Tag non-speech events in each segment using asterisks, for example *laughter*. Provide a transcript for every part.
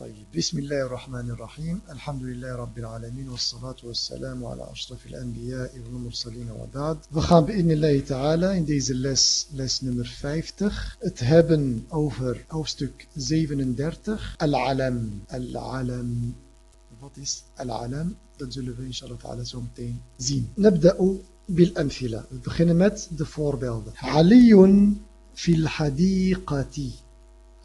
طيب بسم الله الرحمن الرحيم. الحمد لله رب العالمين والصلاة والسلام على أشرف الأنبياء والمرسلين وبعد. بخام بإذن الله تعالى in this lesson les nummer 50 it hebben over hoofdstuk 37 العلم العلم what is العلم dat zullen we inshallah ta'ala zo meteen zien. نبدأ بالأمثلة we beginnen met de voorbeelden. علي في الحديقة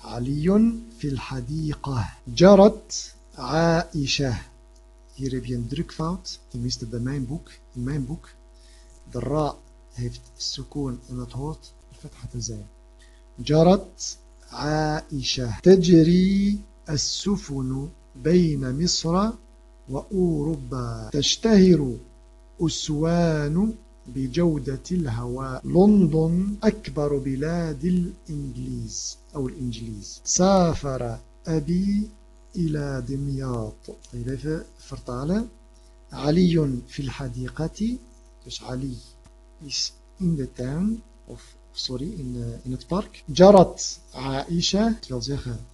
علي في الحديقة. جرت عائشة. Hier heb je een drukfout, tenminste bij mijn boek. In mijn boek, de ra heeft sukoon en dat hoort fatha te zijn. جرت عائشة. تجري السفن بين مصر وأوروبا. تشتهر أسوان بجودة الهواء. لندن أكبر بلاد الإنجليز. أو الإنجليز. سافر أبي إلى دمياط. طيب فرطالة. علي في الحديقة. مش علي is in the town of sorry in the, in het park. جرت عائشة wil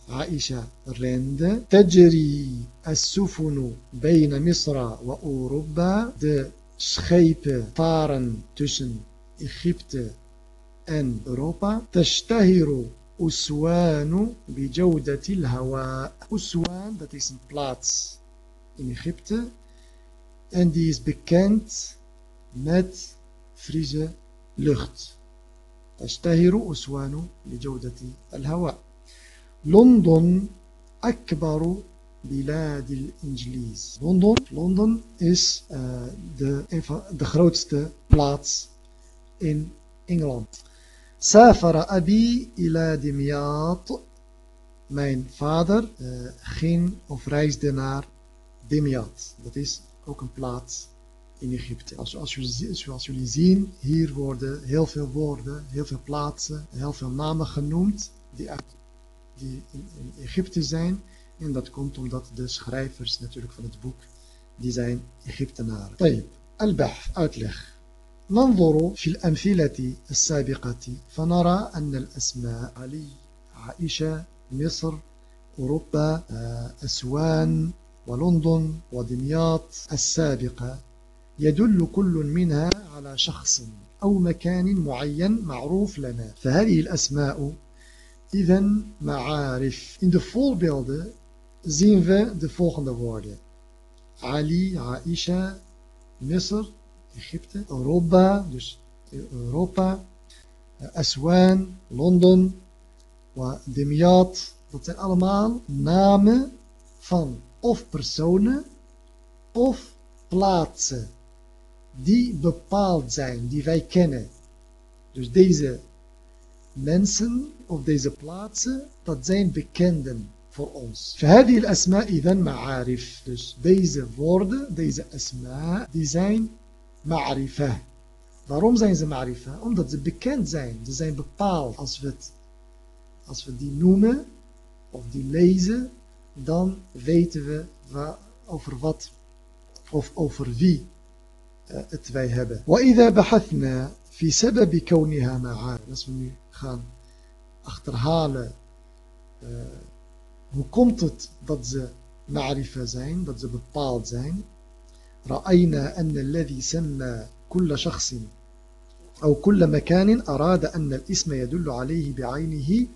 عائشة رند تجري السفن بين مصر وأوروبا de schepen طارن تشن Egypte أن أوروبا تشتهر أسوان بجودة الهواء. Uswan, dat is een plaats in Egypte. En die is bekend met Friese lucht. تشتهر أسوان بجودة الهواء. لندن أكبر بلاد الإنجليز Londen, Londen is uh, de, de grootste plaats in Engeland. Safara abi ila dimyat. Mijn vader eh, ging of reisde naar Dimyat. Dat is ook een plaats in Egypte. Zoals jullie, jullie zien, hier worden heel veel woorden, heel veel plaatsen, heel veel namen genoemd die, die in, in Egypte zijn. En dat komt omdat de schrijvers natuurlijk van het boek, die zijn Egyptenaren. Tayyip, al uitleg. ننظر في الأمثلة السابقة فنرى أن الأسماء علي عائشة مصر أوروبا أسوان ولندن ودمياط السابقة. يدل كل منها على شخص أو مكان معين معروف لنا. فهذه الأسماء إذا معارف. In de voorbeelden zien we de volgende woorden. Ali, Aisha, Misr, Egypte, Europa, dus Europa, Aswan, Londen, Dimyat. Dat zijn allemaal namen van of personen of plaatsen die bepaald zijn, die wij kennen. Dus deze mensen of deze plaatsen, dat zijn bekenden voor ons. فهذه الأسماء إذا معارف. Dus deze woorden, deze asma, die zijn ma'rifa. Waarom zijn ze ma'rifa? Omdat ze bekend zijn. Ze zijn bepaald. Als we, het, als we die noemen of die lezen, dan weten we waar, over wat of over wie uh, het wij hebben. وإذا بحثنا في سبب كونها معارف. Als we nu gaan achterhalen uh, hoe komt het dat ze ma'rifa zijn, dat ze bepaald zijn? رأينا أن الذي سمى كل شخص أو كل مكان أراد أن الاسم يدل عليه بعينه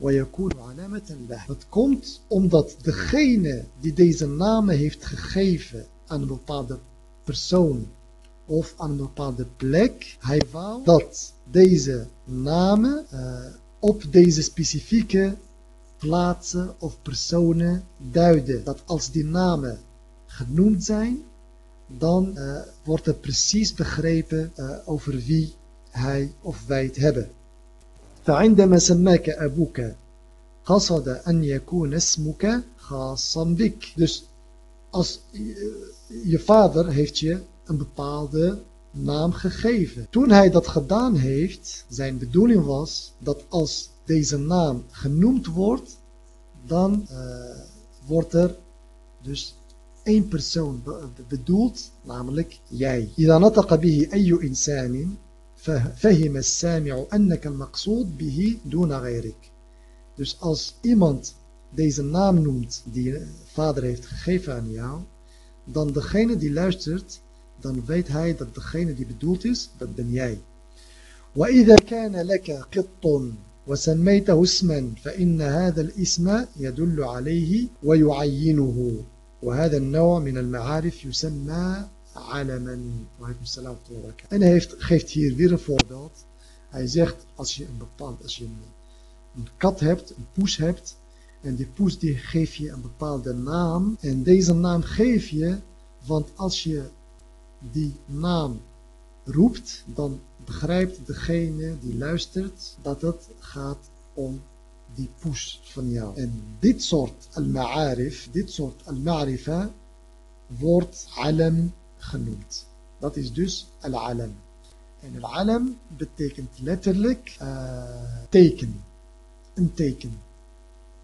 ويكون علامة له. Het komt omdat degene die deze namen heeft gegeven aan een bepaalde persoon of aan een bepaalde plek, hij wou dat deze namen uh, op deze specifieke plaatsen of personen duiden. Dat als die namen genoemd zijn, dan uh, wordt er precies begrepen uh, over wie hij of wij het hebben. فعندما سماك أبوك قصد أن يكون اسمك خاصا بك. Dus als je vader heeft je een bepaalde naam gegeven. Toen hij dat gedaan heeft, zijn bedoeling was dat als deze naam genoemd wordt, dan uh, wordt er dus één persoon bedoeld, namelijk jij. إذا نطق به أي إنسان فهم السامع أنك المقصود به دون غيرك. Dus als iemand deze naam noemt die vader heeft gegeven aan jou, dan degene die luistert, dan weet hij dat degene die bedoeld is, dat ben jij. وإذا كان لك قط وسميته اسما فإن هذا الاسم يدل عليه ويعينه وهذا النوع من المعارف يسمى علما وعليكم السلام ورحمة الله وبركاته en hij heeft, geeft hier weer een voorbeeld hij zegt als je een bepaald als je een, een kat hebt een poes hebt en die poes die geef je een bepaalde naam en deze naam geef je want als je die naam roept dan begrijpt degene die luistert dat het gaat om die poes van jou. En dit soort al-ma'arif, dit soort al-ma'rifa wordt alam genoemd. Dat is dus al-alam. En al-alam betekent letterlijk uh, teken. Een teken.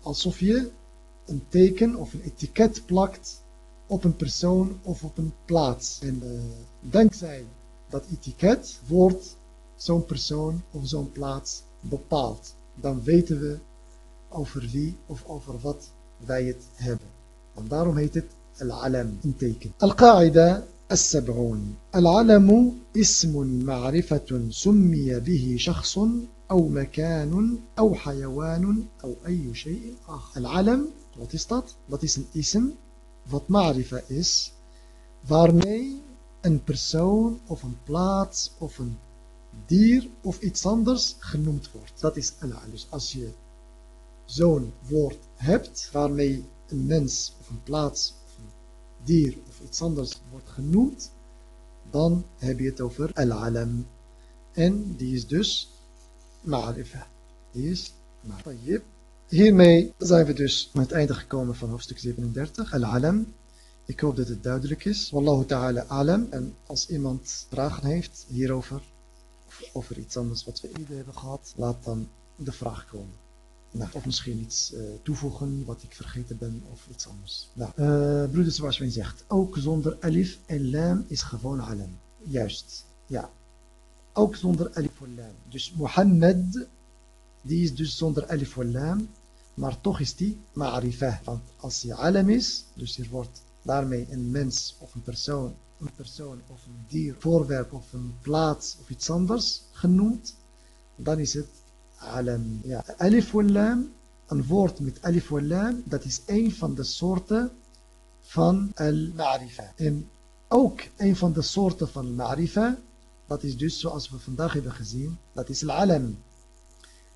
Alsof je een teken of een etiket plakt op een persoon of op een plaats. En uh, dankzij dat etiket wordt zo'n persoon of zo'n plaats bepaald. Dan weten we over wie of over wat wij het hebben. En daarom heet het al-alam, een teken. Al-qa'ida السبعون العلم اسم معرفة سمي به شخص أو مكان أو حيوان أو أي شيء العلم wat is dat? Dat is een ism wat ma'rifa is waarmee een persoon of een plaats of een dier of iets anders genoemd wordt. Dat is Allah. Dus als je zo'n woord hebt waarmee een mens of een plaats of een dier of iets anders wordt genoemd, dan heb je het over al-alam. En die is dus ma'rifa. Die is ma'rifa. Hiermee zijn we dus aan het einde gekomen van hoofdstuk 37, al-alam. Ik hoop dat het duidelijk is. Wallahu ta'ala alam. En als iemand vragen heeft hierover, of over iets anders wat we eerder hebben gehad, laat dan de vraag komen. Nou, of misschien iets uh, toevoegen wat ik vergeten ben of iets anders. Nou, uh, broeder men zegt, ook zonder alif en lam is gewoon alam. Juist, ja. Ook zonder alif en lam. Dus Mohammed, die is dus zonder alif en lam, maar toch is die ma'rifah. Want als hij alam is, dus hier wordt daarmee een mens of een persoon, een persoon of een dier, voorwerp of een plaats of iets anders genoemd, dan is het alam. Ja, alif wal lam, een woord met alif wal lam, dat is een van de soorten van al-ma'rifa. En ook een van de soorten van ma'rifa, dat is dus zoals we vandaag hebben gezien, dat is al-alam.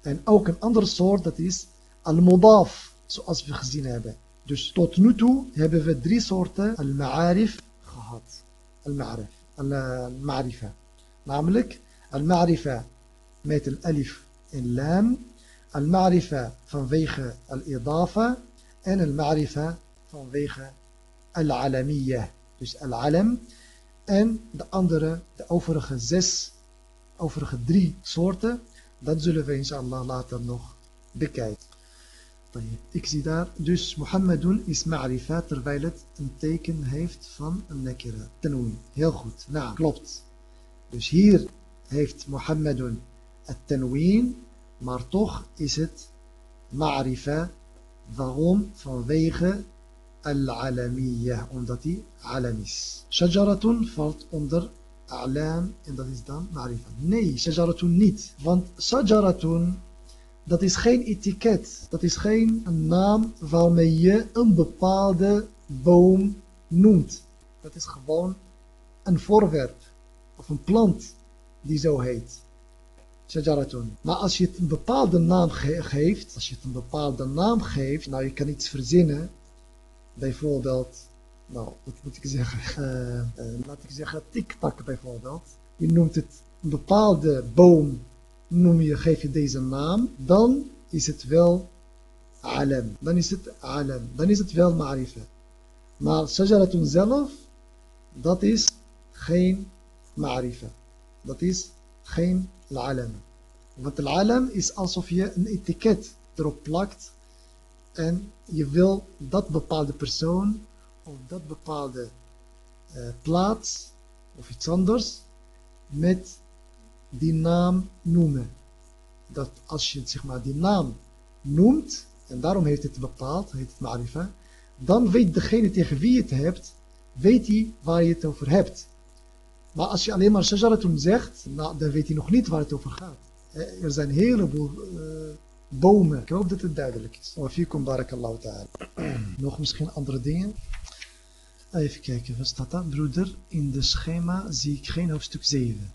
En ook een andere soort, dat is al-mudaf, zoals we gezien hebben. Dus tot nu toe hebben we drie soorten al-ma'arif gehad. Al-ma'arif, al-ma'rifa. Namelijk al-ma'rifa met een alif en lam. Al-ma'rifa vanwege al-idafa. En al-ma'rifa vanwege al-alamiyah. Dus al-alam. En de andere, de overige zes, overige drie soorten. Dat zullen we inshallah later nog bekijken. Ik zie daar dus Mohammedun is ma'rifa terwijl het een teken heeft van een nekira. Tenwin. Heel goed. Nou, klopt. Dus hier heeft Mohammedun het tenwin, maar toch is het ma'rifa. Waarom? Vanwege al-alamiyah, omdat hij alam is. Shajaratun valt onder a'lam en dat is dan ma'rifa. Nee, shajaratun niet. Want shajaratun dat is geen etiket. Dat is geen naam waarmee je een bepaalde boom noemt. Dat is gewoon een voorwerp of een plant die zo heet. Shajaratun. Maar als je het een bepaalde naam ge geeft, als je het een bepaalde naam geeft, nou je kan iets verzinnen. Bijvoorbeeld, nou wat moet ik zeggen, uh, *laughs* uh, laat ik zeggen tiktak bijvoorbeeld. Je noemt het een bepaalde boom noem je, geef je deze naam, dan is het wel alam. Dan is het alam. Dan is het wel ma'rifa. Maar shajaratun zelf, dat is geen ma'rifa. Dat is geen alam. Want alam is alsof je een etiket erop plakt en je wil dat bepaalde persoon of dat bepaalde uh, plaats of iets anders met die naam noemen. Dat als je zeg maar, die naam noemt, En daarom heeft het bepaald, heet het ma'rifa. Dan weet degene tegen wie je het hebt, weet hij waar je het over hebt. Maar als je alleen maar shajaratun zegt, nou, dan weet hij nog niet waar het over gaat. Er zijn een heleboel uh, bomen. Ik hoop dat het duidelijk is. Wa fikum barakallahu ta'ala. *clears throat* nog misschien andere dingen? Even kijken, wat staat daar? Broeder, in de schema zie ik geen hoofdstuk 7.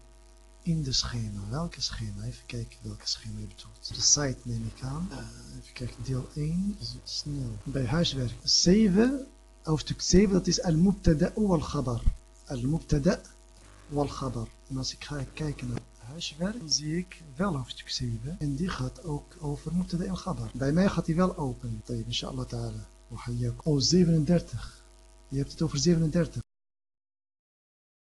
In de schema. Welke schema? Even kijken welke schema je bedoelt. De site neem ik aan. Uh, even kijken, deel 1. Snel. Bij huiswerk. 7, hoofdstuk 7, dat is al-mubtada wal-khabar. Al-mubtada wal-khabar. En als ik ga kijken naar huiswerk, dan zie ik wel hoofdstuk 7. En die gaat ook over mubtada en khabar. Bij mij gaat die wel open. Inshallah ta'ala. Oh, 37. Je hebt het over 37.